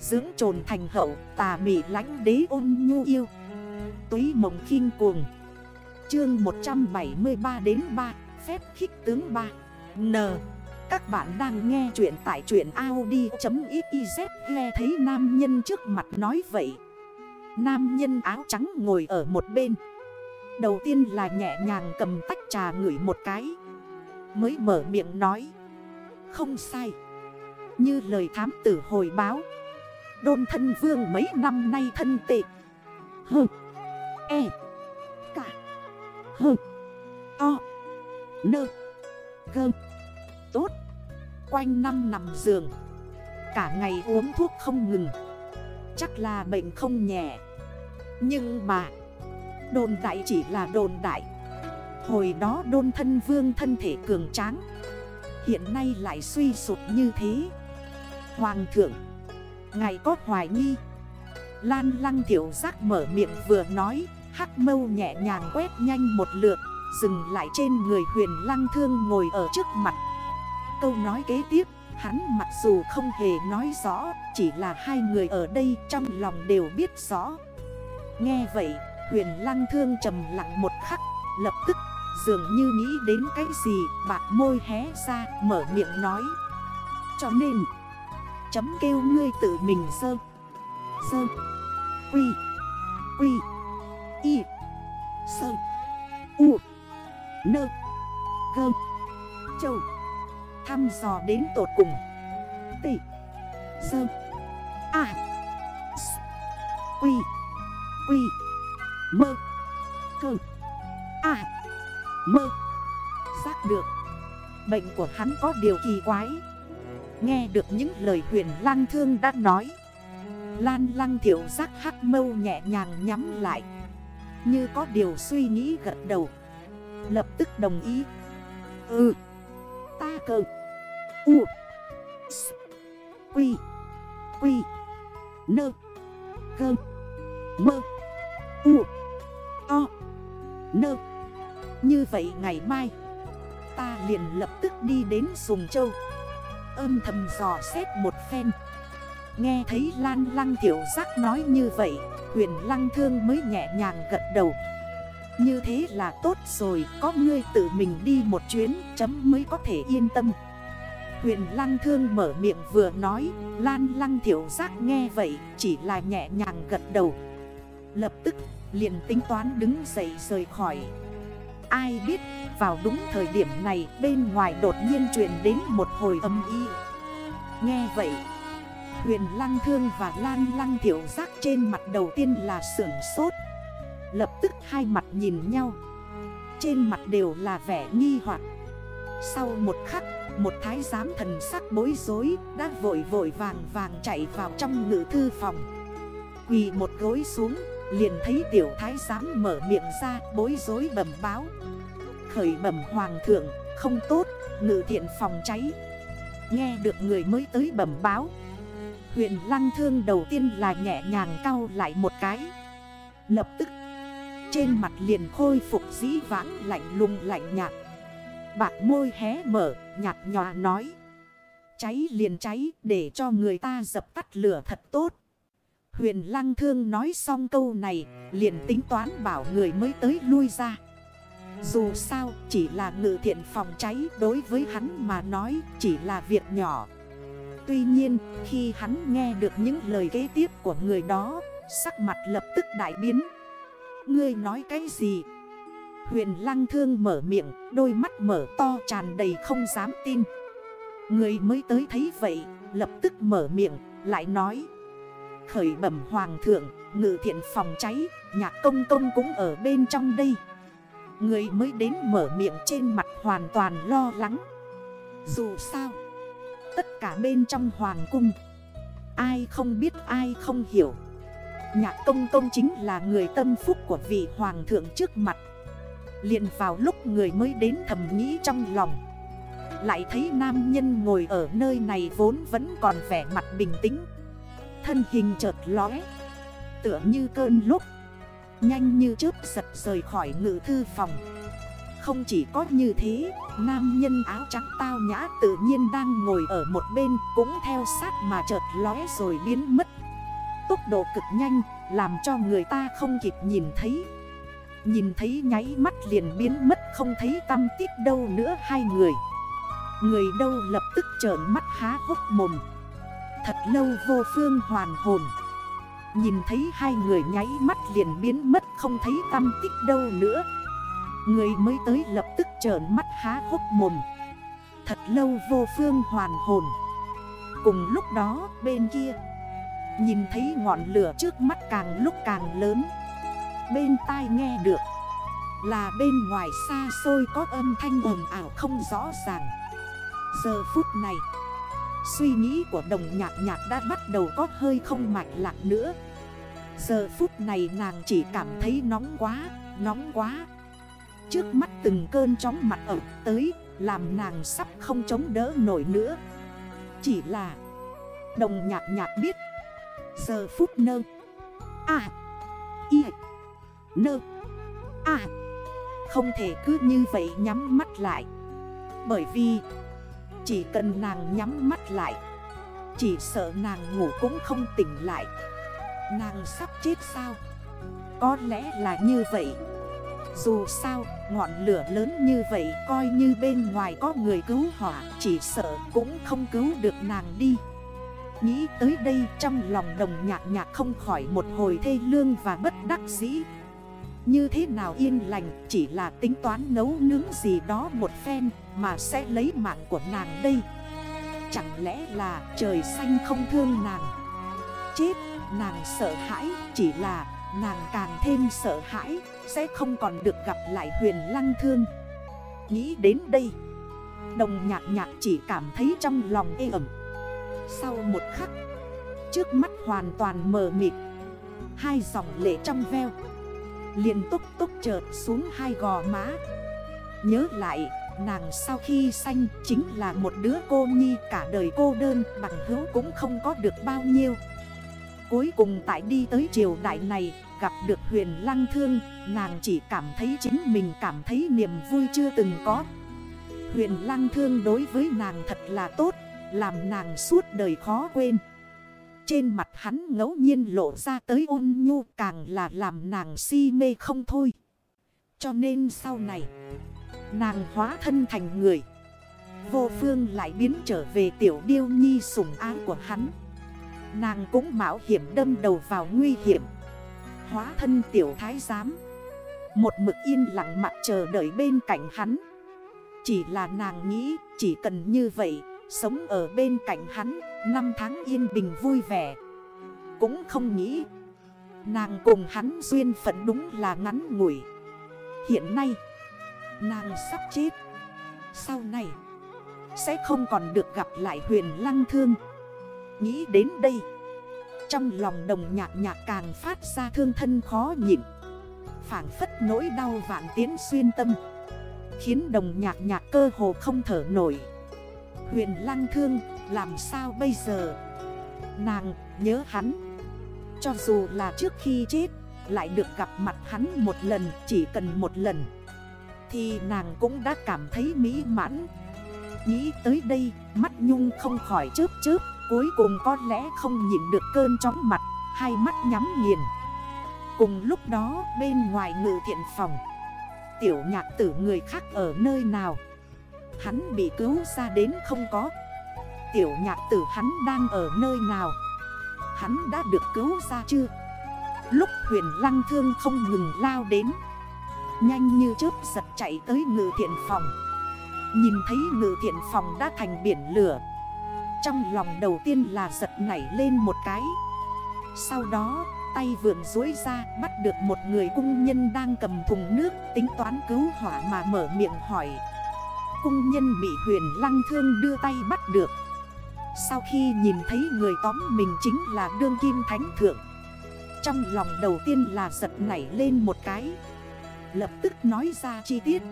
Dưỡng trồn thành hậu, tà mị lánh đế ôn nhu yêu. Túy mộng khinh cuồng. Chương 173 đến 3 Phép khích tướng 3 N. Các bạn đang nghe chuyện tại truyện Audi.xyz Nghe thấy nam nhân trước mặt nói vậy. Nam nhân áo trắng ngồi ở một bên. Đầu tiên là nhẹ nhàng cầm tách trà ngửi một cái. Mới mở miệng nói. Không sai. Như lời thám tử hồi báo. Đôn thân vương mấy năm nay thân tệ. Hơ E. Cả. Hơ To Nơ Gơ Tốt. Quanh năm nằm giường. Cả ngày uống thuốc không ngừng. Chắc là bệnh không nhẹ. Nhưng mà, Đồn đại chỉ là đồn đại. Hồi đó đôn thân vương thân thể cường tráng. Hiện nay lại suy sụp như thế. Hoàng thượng Ngày có hoài nghi. Lan lăng tiểu giác mở miệng vừa nói, Hắc mâu nhẹ nhàng quét nhanh một lượt, Dừng lại trên người huyền lăng thương ngồi ở trước mặt. Câu nói kế tiếp, Hắn mặc dù không hề nói rõ, Chỉ là hai người ở đây trong lòng đều biết rõ. Nghe vậy, huyền lăng thương trầm lặng một khắc, Lập tức, dường như nghĩ đến cái gì Bạc môi hé ra, mở miệng nói. Cho nên Chấm kêu ngươi tự mình sơ. Sơ. Quy. Quy. Y. Sơ. U. Nơ. Gơ. Châu. Thăm dò đến tột cùng. Tị. Sơ. A. S. Quy. Quy. Mơ. Cơ. A. Mơ. Giác được. Bệnh của hắn có điều kỳ quái. Nghe được những lời huyền lang thương đã nói. Lan lăng thiểu giác hắc mâu nhẹ nhàng nhắm lại. Như có điều suy nghĩ gật đầu. Lập tức đồng ý. Ừ. Ta cờ. U. S. Quy Quy Nơ Gơ Mơ U. O. Nơ Như vậy ngày mai, Ta liền lập tức đi đến Sùng Châu. Âm thầm dò xét một phen. Nghe thấy Lan Lăng Tiểu Giác nói như vậy, Huyền Lăng Thương mới nhẹ nhàng gật đầu. Như thế là tốt rồi, Có ngươi tự mình đi một chuyến, Chấm mới có thể yên tâm. Huyền Lăng Thương mở miệng vừa nói, Lan Lăng Tiểu Giác nghe vậy, Chỉ là nhẹ nhàng gật đầu. Lập tức, liền tính toán đứng dậy rời khỏi. Ai biết, vào đúng thời điểm này, bên ngoài đột nhiên truyền đến một hồi âm y. Nghe vậy, Huyền Lăng Thương và Lan Lăng Thiểu Giác trên mặt đầu tiên là sưởng sốt. Lập tức hai mặt nhìn nhau. Trên mặt đều là vẻ nghi hoặc. Sau một khắc, Một thái giám thần sắc bối rối Đã vội vội vàng vàng chạy vào trong ngữ thư phòng. Quỳ một gối xuống. Liền thấy tiểu thái giám mở miệng ra, bối rối bẩm báo. Khởi bẩm hoàng thượng, không tốt, Ngự thiện phòng cháy. Nghe được người mới tới bẩm báo Huyện lăng thương đầu tiên là nhẹ nhàng cao lại một cái. Lập tức, Trên mặt liền khôi phục dĩ vãng lạnh lùng lạnh nhạt. Bạc môi hé mở, nhạt nhòa nói. Cháy liền cháy, để cho người ta dập tắt lửa thật tốt. Huyền lăng thương nói xong câu này, liền tính toán bảo người mới tới lui ra. Dù sao, chỉ là ngự thiện phòng cháy, đối với hắn mà nói, chỉ là việc nhỏ. Tuy nhiên, khi hắn nghe được những lời kế tiếp của người đó, Sắc mặt lập tức đại biến. Ngươi nói cái gì? Huyền lăng thương mở miệng, Đôi mắt mở to tràn đầy không dám tin. Người mới tới thấy vậy, Lập tức mở miệng, Lại nói Khởi bẩm hoàng thượng, Ngự thiện phòng cháy Nhạc công công cũng ở bên trong đây. Người mới đến mở miệng trên mặt hoàn toàn lo lắng. Dù sao, Tất cả bên trong hoàng cung, Ai không biết ai không hiểu. Nhạc công công chính là người tâm phúc của vị hoàng thượng trước mặt. Liền vào lúc người mới đến thầm nghĩ trong lòng, Lại thấy nam nhân ngồi ở nơi này vốn vẫn còn vẻ mặt bình tĩnh. Thân hình chợt lóe. Tựa như cơn lúc, Nhanh như chớp giật rời khỏi ngự thư phòng. Không chỉ có như thế, Nam nhân áo trắng tao nhã tự nhiên đang ngồi ở một bên Cũng theo sát mà chợt lóe rồi biến mất. Tốc độ cực nhanh làm cho người ta không kịp nhìn thấy. Nhìn thấy nháy mắt liền biến mất, không thấy tâm tích đâu nữa hai người. Người đâu lập tức trởn mắt há hốc mồm. Thật lâu vô phương hoàn hồn. Nhìn thấy hai người nháy mắt liền biến mất, không thấy tâm tích đâu nữa. Người mới tới lập tức trởn mắt há hốc mồm. Thật lâu vô phương hoàn hồn. Cùng lúc đó, bên kia, Nhìn thấy ngọn lửa trước mắt càng lúc càng lớn. Bên tai nghe được, Là bên ngoài xa xôi có âm thanh ồn ảo không rõ ràng. Giờ phút này Suy nghĩ của đồng nhạc nhạc đã bắt đầu có hơi không mạch lạc nữa. Giờ phút này nàng chỉ cảm thấy nóng quá, nóng quá. Trước mắt từng cơn chóng mặt ẩm tới Làm nàng sắp không chống đỡ nổi nữa. Chỉ là Đồng nhạc nhạc biết Giờ phút nơ À Y Nơ À Không thể cứ như vậy nhắm mắt lại. Bởi vì chỉ cần nàng nhắm mắt lại. Chỉ sợ nàng ngủ cũng không tỉnh lại. Nàng sắp chết sao? Có lẽ là như vậy. Dù sao, ngọn lửa lớn như vậy Coi như bên ngoài có người cứu hỏa, Chỉ sợ cũng không cứu được nàng đi. Nghĩ tới đây trong lòng đồng nhạc nhạc không khỏi một hồi thê lương và bất đắc dĩ. Như thế nào yên lành, chỉ là tính toán nấu nướng gì đó một phen mà sẽ lấy mạng của nàng đây. Chẳng lẽ là trời xanh không thương nàng? Chết, nàng sợ hãi, chỉ là nàng càng thêm sợ hãi, Sẽ không còn được gặp lại huyền lăng thương. Nghĩ đến đây, Đồng nhạc nhạc chỉ cảm thấy trong lòng ê ẩm. Sau một khắc, Trước mắt hoàn toàn mờ mịt, Hai dòng lệ trong veo liền túc túc chợt xuống hai gò má. Nhớ lại, nàng sau khi sanh chính là một đứa cô nhi cả đời cô đơn, Bằng hữu cũng không có được bao nhiêu. Cuối cùng tại đi tới triều đại này, gặp được huyền lăng thương, Nàng chỉ cảm thấy chính mình cảm thấy niềm vui chưa từng có. Huyền lăng thương đối với nàng thật là tốt, làm nàng suốt đời khó quên. Trên mặt hắn ngẫu nhiên lộ ra tới ôn nhu càng là làm nàng si mê không thôi. Cho nên sau này, Nàng hóa thân thành người. Vô phương lại biến trở về tiểu điêu nhi sủng ái của hắn. Nàng cũng mạo hiểm đâm đầu vào nguy hiểm. Hóa thân tiểu thái giám. Một mực yên lặng mặt chờ đợi bên cạnh hắn. Chỉ là nàng nghĩ chỉ cần như vậy Sống ở bên cạnh hắn, Năm tháng yên bình vui vẻ. Cũng không nghĩ, Nàng cùng hắn duyên phận đúng là ngắn ngủi. Hiện nay, Nàng sắp chết. Sau này, Sẽ không còn được gặp lại huyền lăng thương. Nghĩ đến đây, Trong lòng đồng nhạc nhạc càng phát ra thương thân khó nhịn. Phản phất nỗi đau vạn tiến xuyên tâm, Khiến đồng nhạc nhạc cơ hồ không thở nổi. Huyền lăng thương, làm sao bây giờ? Nàng nhớ hắn. Cho dù là trước khi chết, Lại được gặp mặt hắn một lần, Chỉ cần một lần, Thì nàng cũng đã cảm thấy mỹ mãn. Nghĩ tới đây, Mắt nhung không khỏi chớp chớp, Cuối cùng có lẽ không nhịn được cơn chóng mặt, Hai mắt nhắm nghiền. Cùng lúc đó, bên ngoài ngự thiện phòng, Tiểu nhạc tử người khác ở nơi nào? Hắn bị cứu ra đến không có. Tiểu nhạc tử hắn đang ở nơi nào? Hắn đã được cứu ra chưa? Lúc huyền lăng thương không ngừng lao đến. Nhanh như chớp giật chạy tới ngự thiện phòng. Nhìn thấy ngự thiện phòng đã thành biển lửa. Trong lòng đầu tiên là giật nảy lên một cái. Sau đó, tay vượn dối ra, bắt được một người cung nhân đang cầm thùng nước, Tính toán cứu hỏa mà mở miệng hỏi cung nhân bị huyền lăng thương đưa tay bắt được. Sau khi nhìn thấy người tóm mình chính là đương kim thánh thượng, Trong lòng đầu tiên là giật nảy lên một cái. Lập tức nói ra chi tiết.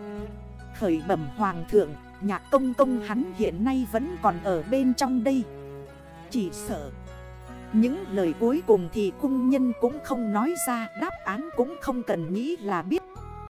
Khởi bẩm hoàng thượng Nhạc công công hắn hiện nay vẫn còn ở bên trong đây. Chỉ sợ, Những lời cuối cùng thì cung nhân cũng không nói ra, Đáp án cũng không cần nghĩ là biết.